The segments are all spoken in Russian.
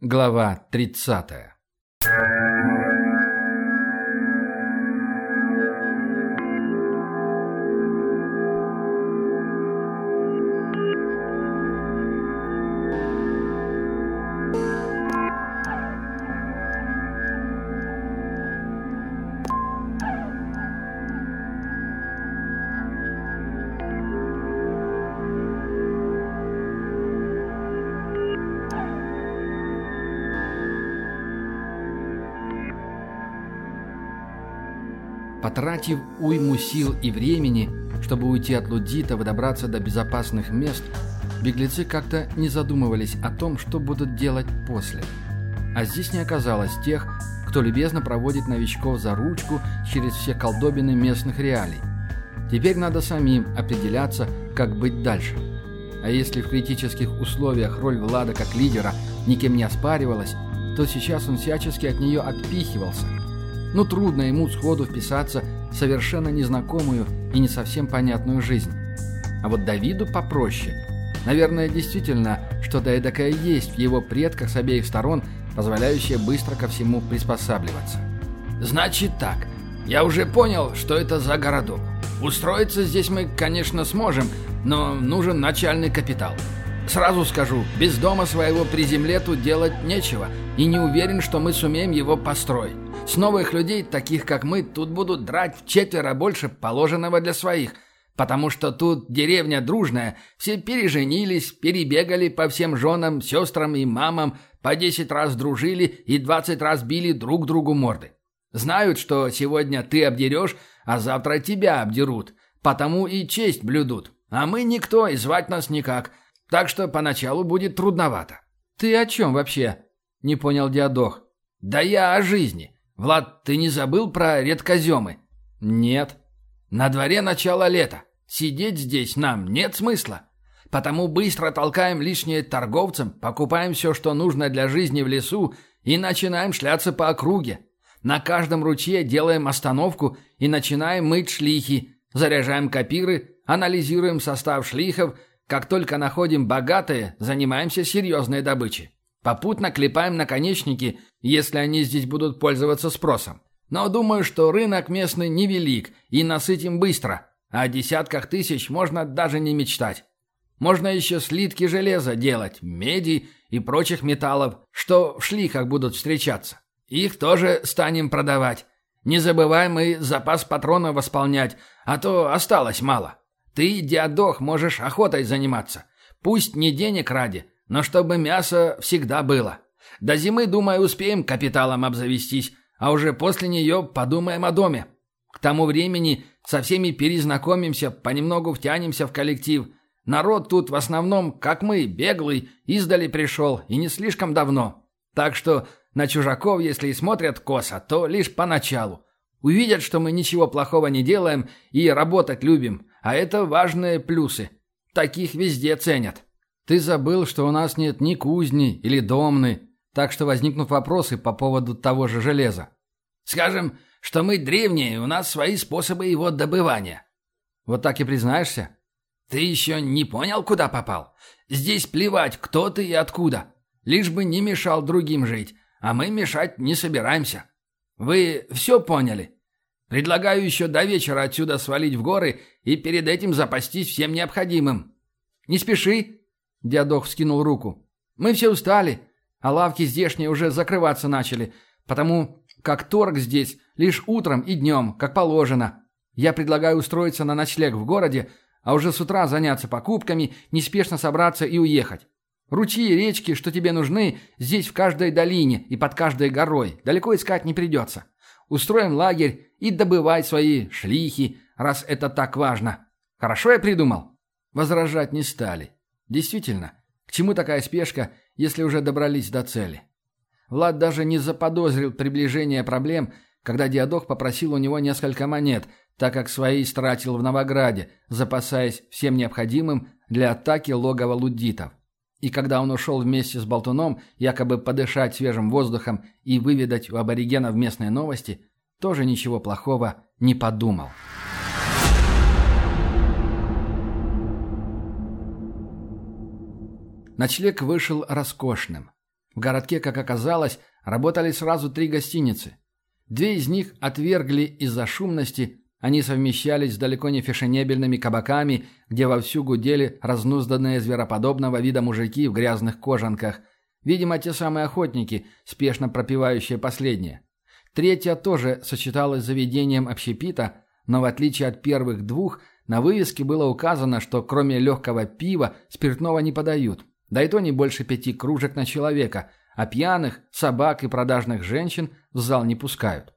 Глава 30. Потратив уйму сил и времени, чтобы уйти от Лудитов и добраться до безопасных мест, беглецы как-то не задумывались о том, что будут делать после. А здесь не оказалось тех, кто любезно проводит новичков за ручку через все колдобины местных реалий. Теперь надо самим определяться, как быть дальше. А если в критических условиях роль Влада как лидера никем не оспаривалась, то сейчас он всячески от нее отпихивался – ну трудно ему сходу вписаться в совершенно незнакомую и не совсем понятную жизнь. А вот Давиду попроще. Наверное, действительно, что-то эдакое есть в его предках с обеих сторон, позволяющее быстро ко всему приспосабливаться. «Значит так. Я уже понял, что это за городок. Устроиться здесь мы, конечно, сможем, но нужен начальный капитал. Сразу скажу, без дома своего при земле тут делать нечего, и не уверен, что мы сумеем его построить. С новых людей, таких как мы, тут будут драть в четверо больше положенного для своих, потому что тут деревня дружная, все переженились, перебегали по всем женам, сестрам и мамам, по десять раз дружили и двадцать раз били друг другу морды. Знают, что сегодня ты обдерешь, а завтра тебя обдерут, потому и честь блюдут. А мы никто, и звать нас никак, так что поначалу будет трудновато». «Ты о чем вообще?» — не понял Диадох. «Да я о жизни. «Влад, ты не забыл про редкоземы?» «Нет». «На дворе начало лета. Сидеть здесь нам нет смысла. Потому быстро толкаем лишнее торговцам, покупаем все, что нужно для жизни в лесу и начинаем шляться по округе. На каждом ручье делаем остановку и начинаем мыть шлихи, заряжаем копиры, анализируем состав шлихов, как только находим богатые, занимаемся серьезной добычей. Попутно клепаем наконечники, если они здесь будут пользоваться спросом. Но думаю, что рынок местный невелик и насытим быстро. А о десятках тысяч можно даже не мечтать. Можно еще слитки железа делать, меди и прочих металлов, что в шлихах будут встречаться. Их тоже станем продавать. Не забываем и запас патронов восполнять, а то осталось мало. Ты, диадох, можешь охотой заниматься. Пусть не денег ради, но чтобы мясо всегда было. До зимы, думаю, успеем капиталом обзавестись, а уже после нее подумаем о доме. К тому времени со всеми перезнакомимся, понемногу втянемся в коллектив. Народ тут в основном, как мы, беглый, издали пришел и не слишком давно. Так что на чужаков, если и смотрят косо, то лишь поначалу. Увидят, что мы ничего плохого не делаем и работать любим, а это важные плюсы. Таких везде ценят. Ты забыл, что у нас нет ни кузни или домны, так что возникнут вопросы по поводу того же железа. Скажем, что мы древние, у нас свои способы его добывания. Вот так и признаешься? Ты еще не понял, куда попал? Здесь плевать, кто ты и откуда. Лишь бы не мешал другим жить, а мы мешать не собираемся. Вы все поняли? Предлагаю еще до вечера отсюда свалить в горы и перед этим запастись всем необходимым. Не спеши, Диадох вскинул руку. «Мы все устали, а лавки здешние уже закрываться начали, потому как торг здесь лишь утром и днем, как положено. Я предлагаю устроиться на ночлег в городе, а уже с утра заняться покупками, неспешно собраться и уехать. Ручьи и речки, что тебе нужны, здесь в каждой долине и под каждой горой. Далеко искать не придется. Устроим лагерь и добывай свои шлихи, раз это так важно. Хорошо я придумал?» Возражать не стали. Действительно, к чему такая спешка, если уже добрались до цели? Влад даже не заподозрил приближение проблем, когда Диадох попросил у него несколько монет, так как свои стратил в Новограде, запасаясь всем необходимым для атаки логова луддитов. И когда он ушел вместе с Болтуном, якобы подышать свежим воздухом и выведать у аборигенов местные новости, тоже ничего плохого не подумал. Ночлег вышел роскошным. В городке, как оказалось, работали сразу три гостиницы. Две из них отвергли из-за шумности, они совмещались с далеко не фешенебельными кабаками, где вовсю гудели разнузданные звероподобного вида мужики в грязных кожанках. Видимо, те самые охотники, спешно пропивающие последнее. Третья тоже сочеталась с заведением общепита, но в отличие от первых двух, на вывеске было указано, что кроме легкого пива спиртного не подают. Да и то не больше пяти кружек на человека, а пьяных, собак и продажных женщин в зал не пускают.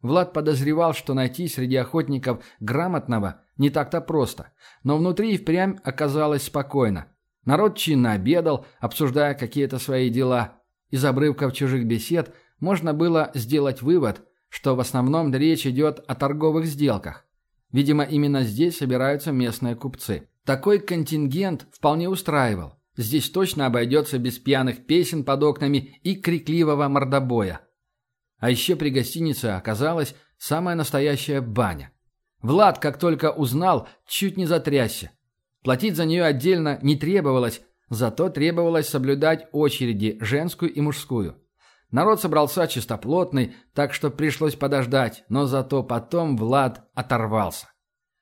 Влад подозревал, что найти среди охотников грамотного не так-то просто, но внутри и впрямь оказалось спокойно. Народ чинно обедал, обсуждая какие-то свои дела. Из обрывков чужих бесед можно было сделать вывод, что в основном речь идет о торговых сделках. Видимо, именно здесь собираются местные купцы. Такой контингент вполне устраивал. Здесь точно обойдется без пьяных песен под окнами и крикливого мордобоя. А еще при гостинице оказалась самая настоящая баня. Влад, как только узнал, чуть не затрясся. Платить за нее отдельно не требовалось, зато требовалось соблюдать очереди, женскую и мужскую. Народ собрался чистоплотный, так что пришлось подождать, но зато потом Влад оторвался.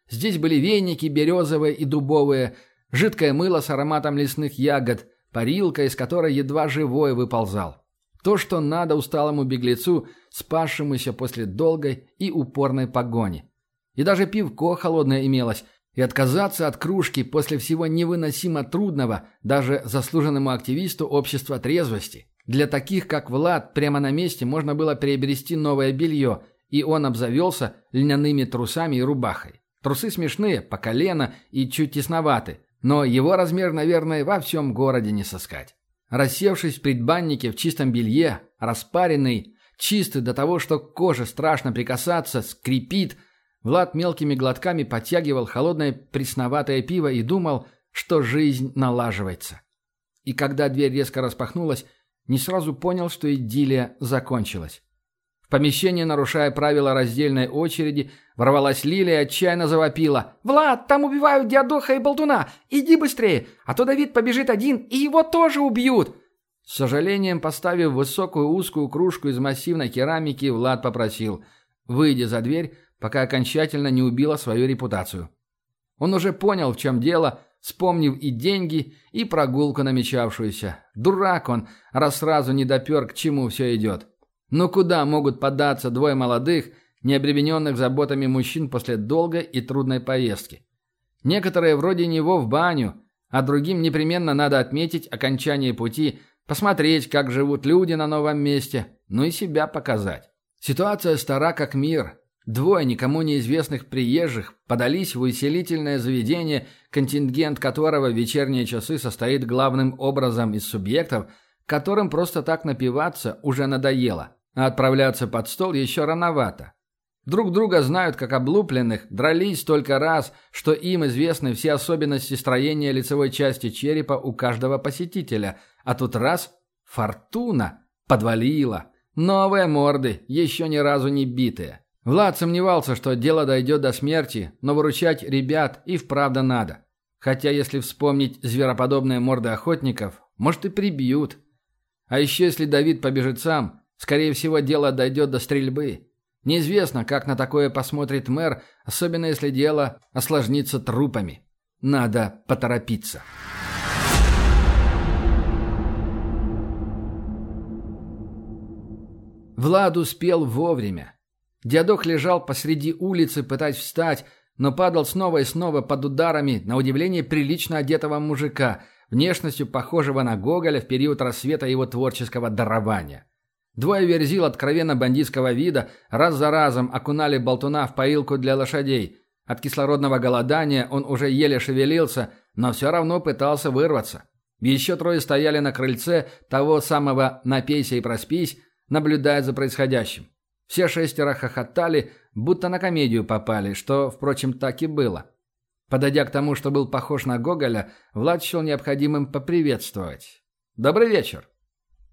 Здесь были веники березовые и дубовые, жидкое мыло с ароматом лесных ягод, парилка, из которой едва живой выползал. То, что надо усталому беглецу, спасшемуся после долгой и упорной погони. И даже пивко холодное имелось, и отказаться от кружки после всего невыносимо трудного даже заслуженному активисту общества трезвости. Для таких, как Влад, прямо на месте можно было приобрести новое белье, и он обзавелся льняными трусами и рубахой. Трусы смешные, по колено и чуть тесноваты, но его размер, наверное, во всем городе не сыскать. Рассевшись в предбаннике в чистом белье, распаренный, чистый до того, что коже страшно прикасаться, скрипит, Влад мелкими глотками подтягивал холодное пресноватое пиво и думал, что жизнь налаживается. И когда дверь резко распахнулась, не сразу понял, что идиллия закончилась помещение, нарушая правила раздельной очереди, ворвалась Лилия отчаянно завопила. «Влад, там убивают Диадоха и Болтуна! Иди быстрее, а то Давид побежит один, и его тоже убьют!» С сожалением, поставив высокую узкую кружку из массивной керамики, Влад попросил «Выйди за дверь, пока окончательно не убила свою репутацию». Он уже понял, в чем дело, вспомнив и деньги, и прогулку намечавшуюся. Дурак он, раз сразу не допер, к чему все идет. Но куда могут податься двое молодых, не обремененных заботами мужчин после долгой и трудной поездки? Некоторые вроде него в баню, а другим непременно надо отметить окончание пути, посмотреть, как живут люди на новом месте, ну и себя показать. Ситуация стара как мир. Двое никому неизвестных приезжих подались в усилительное заведение, контингент которого в вечерние часы состоит главным образом из субъектов, которым просто так напиваться уже надоело. А отправляться под стол еще рановато. Друг друга знают как облупленных, дрались столько раз, что им известны все особенности строения лицевой части черепа у каждого посетителя. А тут раз – фортуна подвалила. Новые морды, еще ни разу не битые. Влад сомневался, что дело дойдет до смерти, но выручать ребят и вправду надо. Хотя, если вспомнить звероподобные морды охотников, может и прибьют. А еще если Давид побежит сам – Скорее всего, дело дойдет до стрельбы. Неизвестно, как на такое посмотрит мэр, особенно если дело осложнится трупами. Надо поторопиться. Влад успел вовремя. Дядок лежал посреди улицы, пытаясь встать, но падал снова и снова под ударами, на удивление прилично одетого мужика, внешностью похожего на Гоголя в период рассвета его творческого дарования. Двое верзил откровенно бандитского вида раз за разом окунали болтуна в поилку для лошадей. От кислородного голодания он уже еле шевелился, но все равно пытался вырваться. Еще трое стояли на крыльце того самого «напейся и проспись», наблюдая за происходящим. Все шестеро хохотали, будто на комедию попали, что, впрочем, так и было. Подойдя к тому, что был похож на Гоголя, Влад счел необходимым поприветствовать. «Добрый вечер!»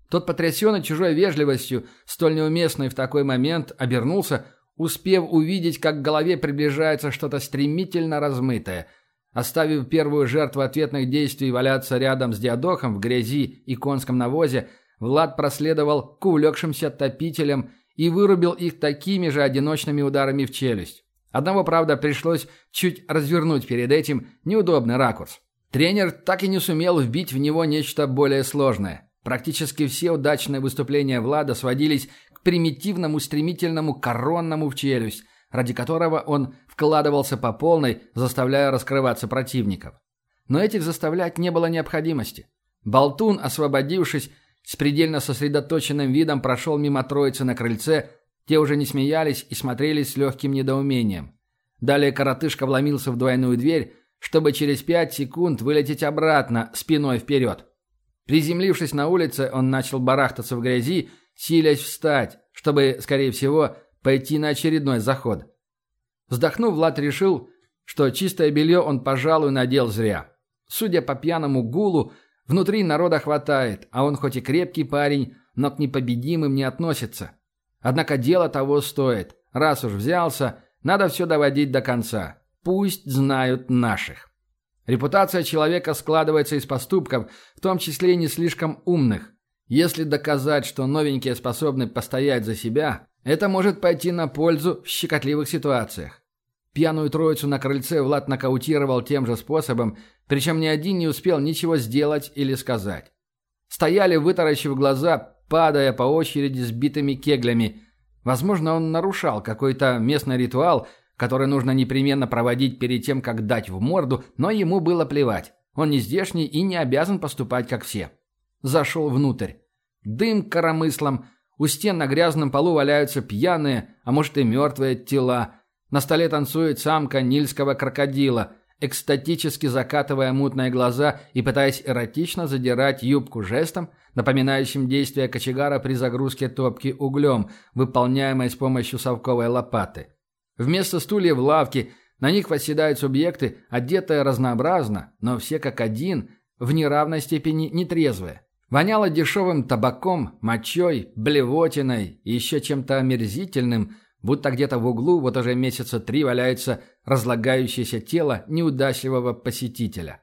Тот, потрясенный чужой вежливостью, столь неуместной в такой момент, обернулся, успев увидеть, как к голове приближается что-то стремительно размытое. Оставив первую жертву ответных действий валяться рядом с диадохом в грязи и конском навозе, Влад проследовал к увлекшимся топителям и вырубил их такими же одиночными ударами в челюсть. Одного, правда, пришлось чуть развернуть перед этим неудобный ракурс. Тренер так и не сумел вбить в него нечто более сложное. Практически все удачные выступления Влада сводились к примитивному стремительному коронному в челюсть, ради которого он вкладывался по полной, заставляя раскрываться противников. Но этих заставлять не было необходимости. Болтун, освободившись, с предельно сосредоточенным видом прошел мимо троицы на крыльце, те уже не смеялись и смотрели с легким недоумением. Далее коротышка вломился в двойную дверь, чтобы через пять секунд вылететь обратно, спиной вперед. Приземлившись на улице, он начал барахтаться в грязи, силясь встать, чтобы, скорее всего, пойти на очередной заход. Вздохнув, Влад решил, что чистое белье он, пожалуй, надел зря. Судя по пьяному гулу, внутри народа хватает, а он хоть и крепкий парень, но к непобедимым не относится. Однако дело того стоит. Раз уж взялся, надо все доводить до конца. Пусть знают наших. Репутация человека складывается из поступков, в том числе и не слишком умных. Если доказать, что новенькие способны постоять за себя, это может пойти на пользу в щекотливых ситуациях. Пьяную троицу на крыльце Влад нокаутировал тем же способом, причем ни один не успел ничего сделать или сказать. Стояли, вытаращив глаза, падая по очереди сбитыми кеглями. Возможно, он нарушал какой-то местный ритуал, который нужно непременно проводить перед тем, как дать в морду, но ему было плевать. Он не здешний и не обязан поступать, как все. Зашел внутрь. Дым коромыслом. У стен на грязном полу валяются пьяные, а может и мертвые тела. На столе танцует самка нильского крокодила, экстатически закатывая мутные глаза и пытаясь эротично задирать юбку жестом, напоминающим действие кочегара при загрузке топки углем, выполняемой с помощью совковой лопаты. Вместо стульев в лавке на них восседают субъекты, одетые разнообразно, но все как один, в неравной степени нетрезвые. Воняло дешевым табаком, мочой, блевотиной и еще чем-то омерзительным, будто где-то в углу вот уже месяца три валяется разлагающееся тело неудачливого посетителя.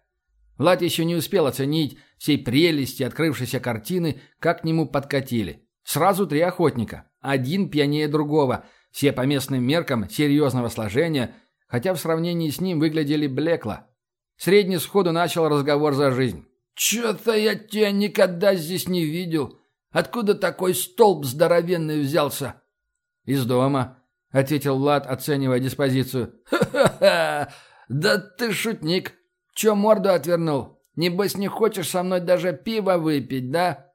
Влад еще не успел оценить всей прелести открывшейся картины, как к нему подкатили. Сразу три охотника, один пьянее другого – все по местным меркам серьезного сложения, хотя в сравнении с ним выглядели блекло. Средний сходу начал разговор за жизнь. «Чё-то я тебя никогда здесь не видел. Откуда такой столб здоровенный взялся?» «Из дома», — ответил Влад, оценивая диспозицию. «Ха-ха-ха! Да ты шутник! Чё морду отвернул? Небось, не хочешь со мной даже пиво выпить, да?»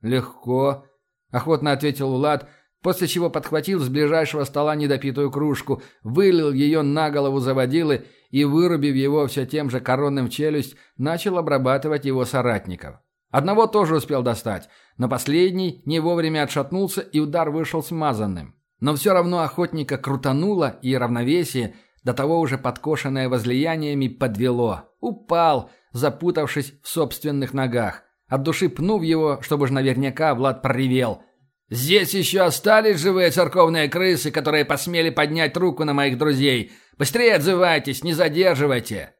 «Легко», — охотно ответил Влад, — после чего подхватил с ближайшего стола недопитую кружку, вылил ее на голову заводилы и, вырубив его все тем же коронным челюсть, начал обрабатывать его соратников. Одного тоже успел достать, но последний не вовремя отшатнулся, и удар вышел смазанным. Но все равно охотника крутануло, и равновесие, до того уже подкошенное возлияниями, подвело. Упал, запутавшись в собственных ногах. От души пнув его, чтобы ж наверняка, Влад проревел – Здесь еще остались живые церковные крысы, которые посмели поднять руку на моих друзей. Быстрее отзывайтесь, не задерживайте!»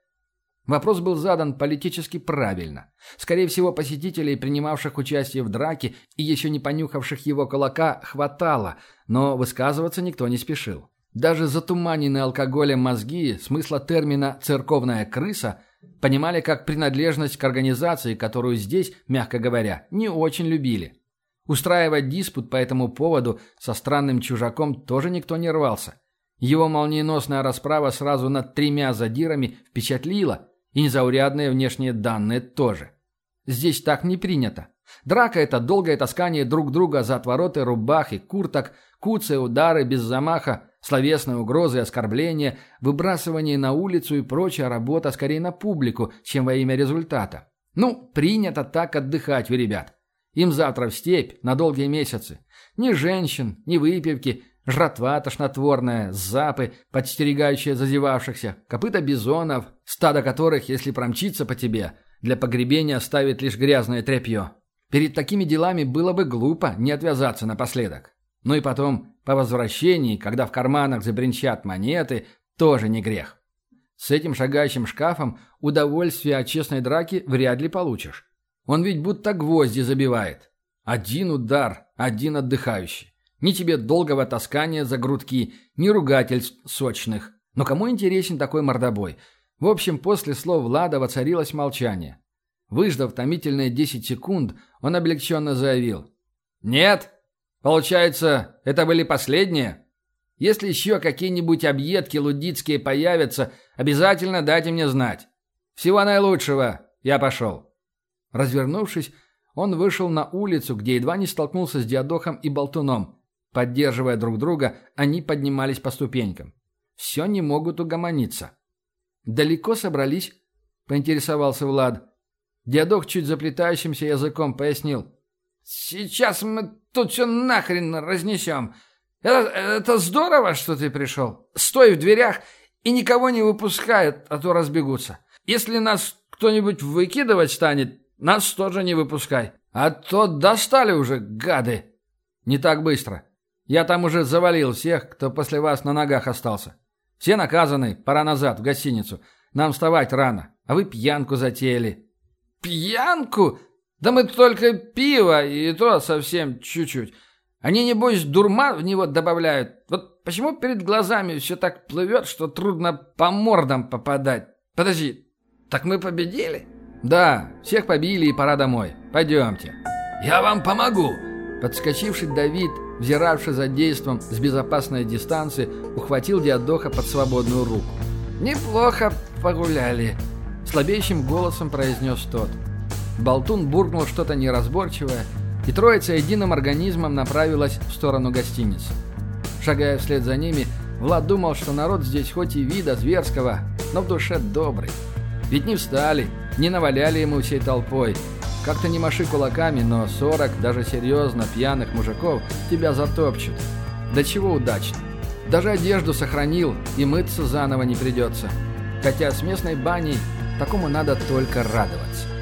Вопрос был задан политически правильно. Скорее всего, посетителей, принимавших участие в драке и еще не понюхавших его кулака, хватало, но высказываться никто не спешил. Даже затуманенные алкоголем мозги смысла термина «церковная крыса» понимали как принадлежность к организации, которую здесь, мягко говоря, не очень любили. Устраивать диспут по этому поводу со странным чужаком тоже никто не рвался. Его молниеносная расправа сразу над тремя задирами впечатлила, и незаурядные внешние данные тоже. Здесь так не принято. Драка – это долгое таскание друг друга за отвороты рубах и курток, куцы, удары без замаха, словесные угрозы и оскорбления, выбрасывание на улицу и прочая работа скорее на публику, чем во имя результата. Ну, принято так отдыхать вы, ребят. Им завтра в степь на долгие месяцы. Ни женщин, ни выпивки, жратва тошнотворная, запы, подстерегающие зазевавшихся, копыта бизонов, стадо которых, если промчиться по тебе, для погребения оставит лишь грязное тряпье. Перед такими делами было бы глупо не отвязаться напоследок. Ну и потом, по возвращении, когда в карманах забринчат монеты, тоже не грех. С этим шагающим шкафом удовольствия от честной драки вряд ли получишь. Он ведь будто гвозди забивает. Один удар, один отдыхающий. Ни тебе долгого таскания за грудки, ни ругательств сочных. Но кому интересен такой мордобой? В общем, после слов Влада воцарилось молчание. Выждав томительные 10 секунд, он облегченно заявил. «Нет? Получается, это были последние? Если еще какие-нибудь объедки лудицкие появятся, обязательно дайте мне знать. Всего наилучшего. Я пошел». Развернувшись, он вышел на улицу, где едва не столкнулся с Диадохом и Болтуном. Поддерживая друг друга, они поднимались по ступенькам. Все не могут угомониться. «Далеко собрались?» – поинтересовался Влад. Диадох чуть заплетающимся языком пояснил. «Сейчас мы тут все нахрен разнесем. Это, это здорово, что ты пришел. Стой в дверях и никого не выпускай, а то разбегутся. Если нас кто-нибудь выкидывать станет, нас тоже не выпускай. А то достали уже, гады. Не так быстро. Я там уже завалил всех, кто после вас на ногах остался. Все наказаны, пора назад, в гостиницу. Нам вставать рано, а вы пьянку затеяли. Пьянку? Да мы только пиво, и то совсем чуть-чуть. Они, небось, дурман в него добавляют. Вот почему перед глазами все так плывет, что трудно по мордам попадать? Подожди, так мы победили? Да, всех побили и пора домой. Пойдемте. Я вам помогу. Подскочивший Давид, взиравший за действом с безопасной дистанции, ухватил Диадоха под свободную руку. «Неплохо погуляли», — слабеющим голосом произнес тот. Болтун буркнул что-то неразборчивое, и троица единым организмом направилась в сторону гостиницы. Шагая вслед за ними, Влад думал, что народ здесь хоть и вида зверского, но в душе добрый. Ведь не встали, не наваляли ему всей толпой. Как-то не маши кулаками, но 40, даже серьезно, пьяных мужиков тебя затопчут. Да чего удачно. Даже одежду сохранил, и мыться заново не придется. Хотя с местной баней такому надо только радоваться.